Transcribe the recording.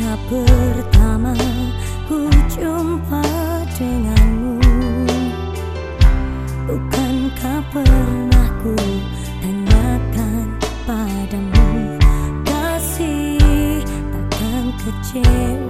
Ketika pertama ku jumpa denganmu. Bukankah pernah ku tanyakan padamu? Kasih takkan kecewa.